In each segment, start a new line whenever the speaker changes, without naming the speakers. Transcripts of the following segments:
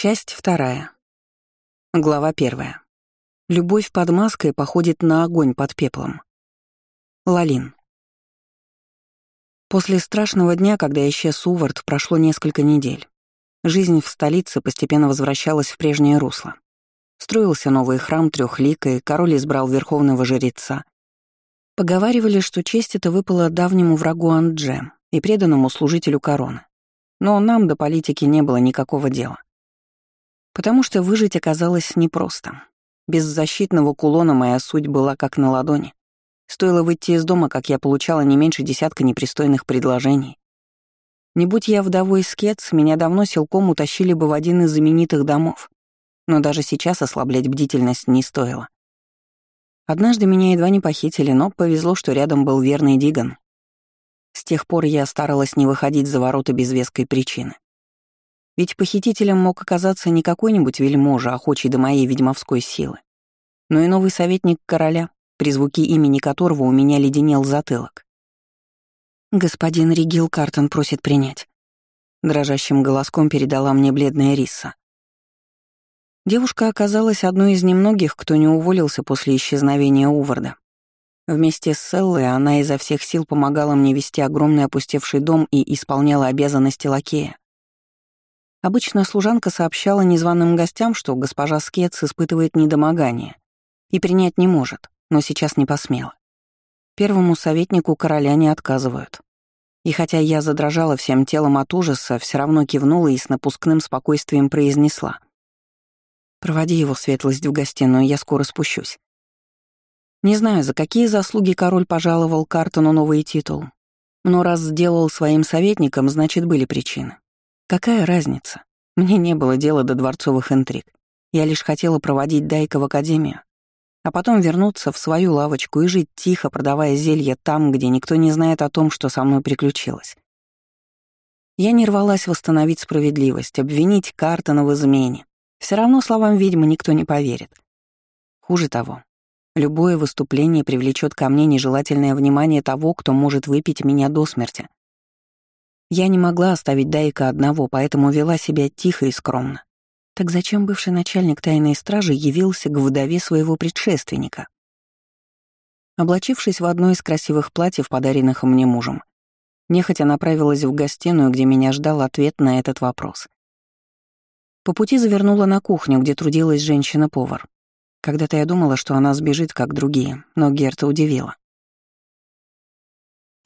Часть вторая. Глава первая. Любовь под маской походит на огонь под пеплом. Лалин. После страшного дня, когда исчез Увард, прошло несколько недель. Жизнь в столице постепенно возвращалась в прежнее русло. Строился новый храм трехлика, и король избрал верховного жреца. Поговаривали, что честь эта выпала давнему врагу Андже и преданному служителю короны. Но нам до политики не было никакого дела. Потому что выжить оказалось непросто. Без защитного кулона моя суть была как на ладони. Стоило выйти из дома, как я получала не меньше десятка непристойных предложений. Не будь я вдовой скетс, меня давно силком утащили бы в один из знаменитых домов. Но даже сейчас ослаблять бдительность не стоило. Однажды меня едва не похитили, но повезло, что рядом был верный Диган. С тех пор я старалась не выходить за ворота без веской причины. Ведь похитителем мог оказаться не какой-нибудь вельможа, охочий до моей ведьмовской силы, но и новый советник короля, при звуке имени которого у меня леденел затылок. «Господин Ригил Картон просит принять», — дрожащим голоском передала мне бледная Риса. Девушка оказалась одной из немногих, кто не уволился после исчезновения Уварда. Вместе с Селлой она изо всех сил помогала мне вести огромный опустевший дом и исполняла обязанности лакея. Обычно служанка сообщала незваным гостям, что госпожа Скетс испытывает недомогание и принять не может, но сейчас не посмела. Первому советнику короля не отказывают. И хотя я задрожала всем телом от ужаса, все равно кивнула и с напускным спокойствием произнесла. «Проводи его светлость в гостиную, я скоро спущусь». Не знаю, за какие заслуги король пожаловал Картону новый титул, но раз сделал своим советником, значит, были причины. Какая разница? Мне не было дела до дворцовых интриг. Я лишь хотела проводить Дайка в академию, а потом вернуться в свою лавочку и жить тихо, продавая зелья там, где никто не знает о том, что со мной приключилось. Я не рвалась восстановить справедливость, обвинить Картона в измене. Все равно словам ведьмы никто не поверит. Хуже того, любое выступление привлечет ко мне нежелательное внимание того, кто может выпить меня до смерти. Я не могла оставить Дайка одного, поэтому вела себя тихо и скромно. Так зачем бывший начальник тайной стражи явился к вдове своего предшественника? Облачившись в одно из красивых платьев, подаренных мне мужем, нехотя направилась в гостиную, где меня ждал ответ на этот вопрос. По пути завернула на кухню, где трудилась женщина-повар. Когда-то я думала, что она сбежит, как другие, но Герта удивила.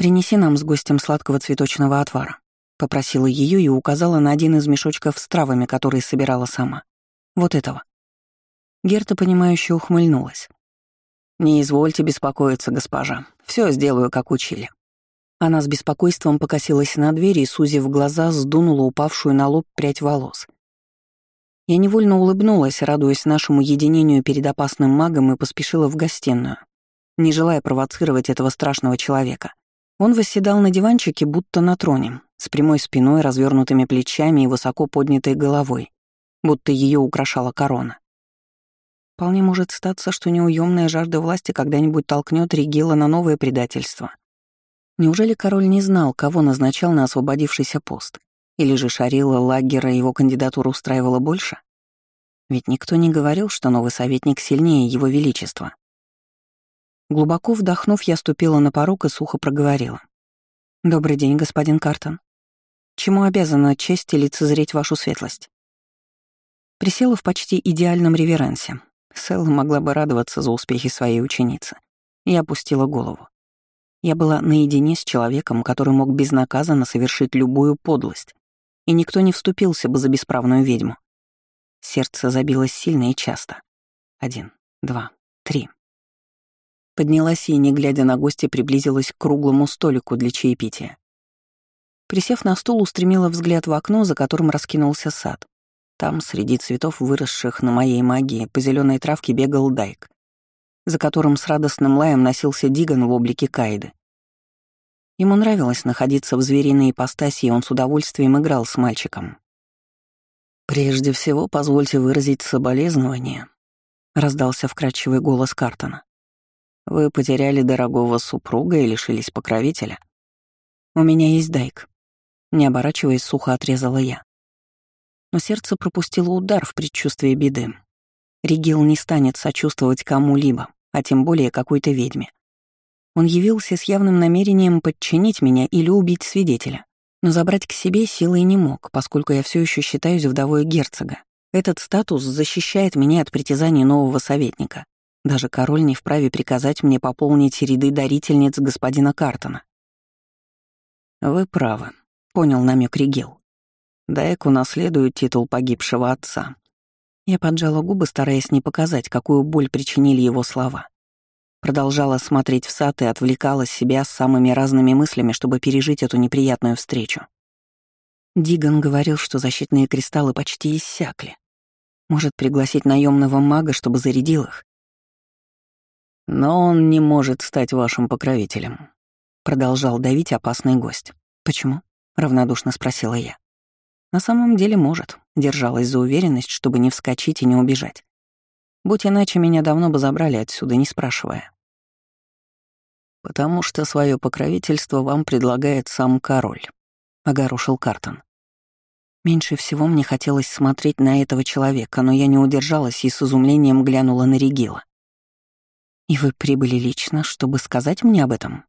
«Принеси нам с гостем сладкого цветочного отвара», — попросила ее и указала на один из мешочков с травами, которые собирала сама. «Вот этого». Герта, понимающе ухмыльнулась. «Не извольте беспокоиться, госпожа. Все сделаю, как учили». Она с беспокойством покосилась на дверь и, сузив глаза, сдунула упавшую на лоб прядь волос. Я невольно улыбнулась, радуясь нашему единению перед опасным магом, и поспешила в гостиную, не желая провоцировать этого страшного человека. Он восседал на диванчике, будто на троне, с прямой спиной, развернутыми плечами и высоко поднятой головой, будто ее украшала корона. Вполне может статься, что неуемная жажда власти когда-нибудь толкнет Регила на новое предательство. Неужели король не знал, кого назначал на освободившийся пост? Или же Шарила Лагера его кандидатуру устраивала больше? Ведь никто не говорил, что новый советник сильнее его величества. Глубоко вдохнув, я ступила на порог и сухо проговорила. «Добрый день, господин Картон. Чему обязана честь и лицезреть вашу светлость?» Присела в почти идеальном реверансе. Сэл могла бы радоваться за успехи своей ученицы. Я опустила голову. Я была наедине с человеком, который мог безнаказанно совершить любую подлость, и никто не вступился бы за бесправную ведьму. Сердце забилось сильно и часто. Один, два, три. Поднялась и, не глядя на гостя, приблизилась к круглому столику для чаепития. Присев на стул, устремила взгляд в окно, за которым раскинулся сад. Там, среди цветов, выросших на моей магии, по зеленой травке бегал Дайк, за которым с радостным лаем носился Диган в облике Кайды. Ему нравилось находиться в звериной ипостаси, и он с удовольствием играл с мальчиком. «Прежде всего, позвольте выразить соболезнование», — раздался вкрадчивый голос Картона. Вы потеряли дорогого супруга и лишились покровителя? У меня есть Дайк. Не оборачиваясь, сухо отрезала я. Но сердце пропустило удар в предчувствии беды. Ригил не станет сочувствовать кому-либо, а тем более какой-то ведьме. Он явился с явным намерением подчинить меня или убить свидетеля. Но забрать к себе силой не мог, поскольку я все еще считаюсь вдовой герцога. Этот статус защищает меня от притязаний нового советника. Даже король не вправе приказать мне пополнить ряды дарительниц господина Картона. «Вы правы», — понял намек Ригил. Дайк унаследует титул погибшего отца. Я поджала губы, стараясь не показать, какую боль причинили его слова. Продолжала смотреть в сад и отвлекала себя самыми разными мыслями, чтобы пережить эту неприятную встречу. Диган говорил, что защитные кристаллы почти иссякли. Может пригласить наемного мага, чтобы зарядил их? Но он не может стать вашим покровителем, продолжал давить опасный гость. Почему? равнодушно спросила я. На самом деле может, держалась за уверенность, чтобы не вскочить и не убежать. Будь иначе, меня давно бы забрали отсюда, не спрашивая. «Потому что свое покровительство вам предлагает сам король», — огорошил Картон. Меньше всего мне хотелось смотреть на этого человека, но я не удержалась и с изумлением глянула на Регила. «И вы прибыли лично, чтобы сказать мне об этом?»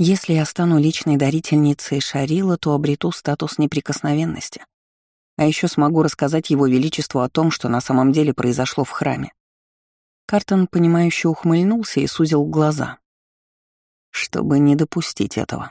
«Если я стану личной дарительницей Шарила, то обрету статус неприкосновенности. А еще смогу рассказать его величеству о том, что на самом деле произошло в храме». Картон, понимающе ухмыльнулся и сузил глаза, чтобы не допустить этого.